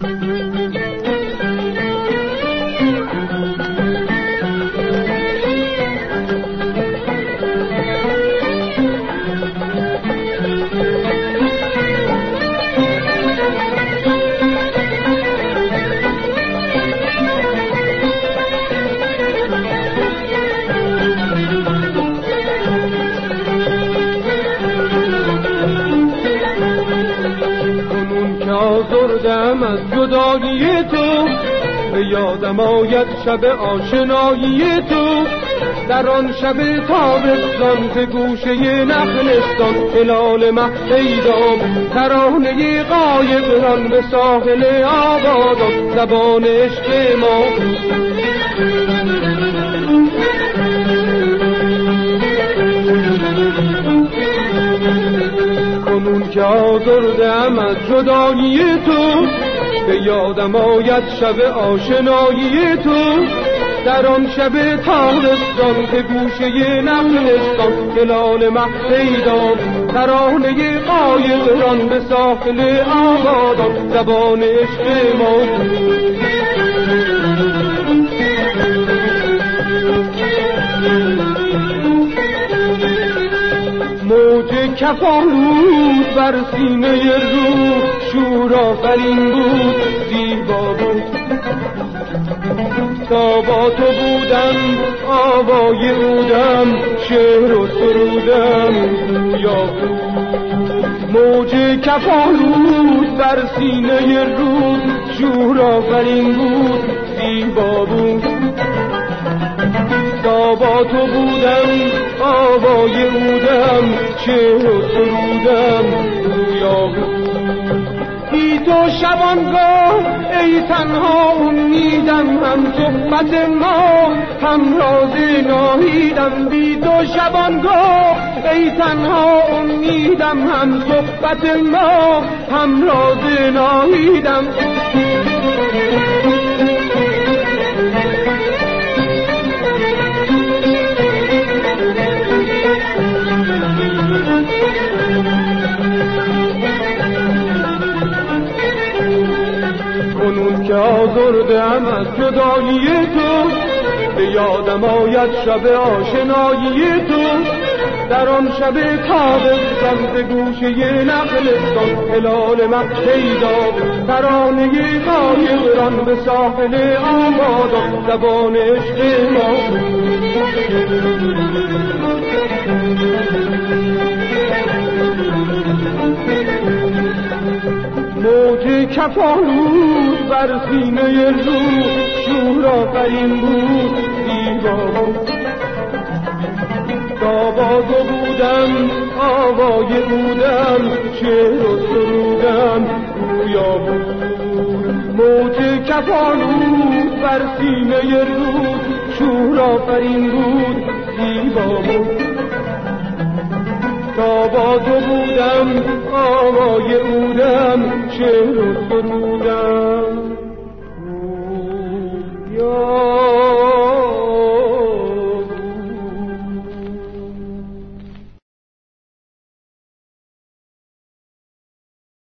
Thank you. آزردم از جدایی تو. به یادم آید شب آشنایی تو. در آن شب تابستان به گوشه نخلستان هلال مه پیدام. ترانه قایب ران به ساحل آبادان. زبان عشق ما. که آزردم از جدایی تو به یادم آید شب آشنایی تو. در آن شب تارستان که گوشه نقلستان هلال مه پیدا ترانه قایق به ساحل آبادان زبان عشق ما. موج کفالود بر سینه رو شور آفرین بود زیبا بود. تا با تو بودم آوای بودم شعر و سرودم بود موج کفالود بر سینه رو شور آفرین بود زیبا بود. با تو بودم آوای بودم چه و سرودم رویا بود بی تو شبانگاه ای تنها امیدم هم صحبت ما هم راز ناهیدم. بی تو شبانگاه ای تنها امیدم هم صحبت ما هم راز ناهیدم. آزردم از جدایی تو. به یادم آید شب آشنایی تو. در آن شب تابستان به گوشه نقلستان هلال مه پیدا ترانه قایقران به ساحل آبادان زبان عشق ما کفالود بر سینه رو شور آفرین بود با تو بودم آوای بودم شعر و سرودم گویا بود. موج کفالود بر سینه رو شور آفرین بود زیبا بود تا با تو بودم آوای بودم سرودم یا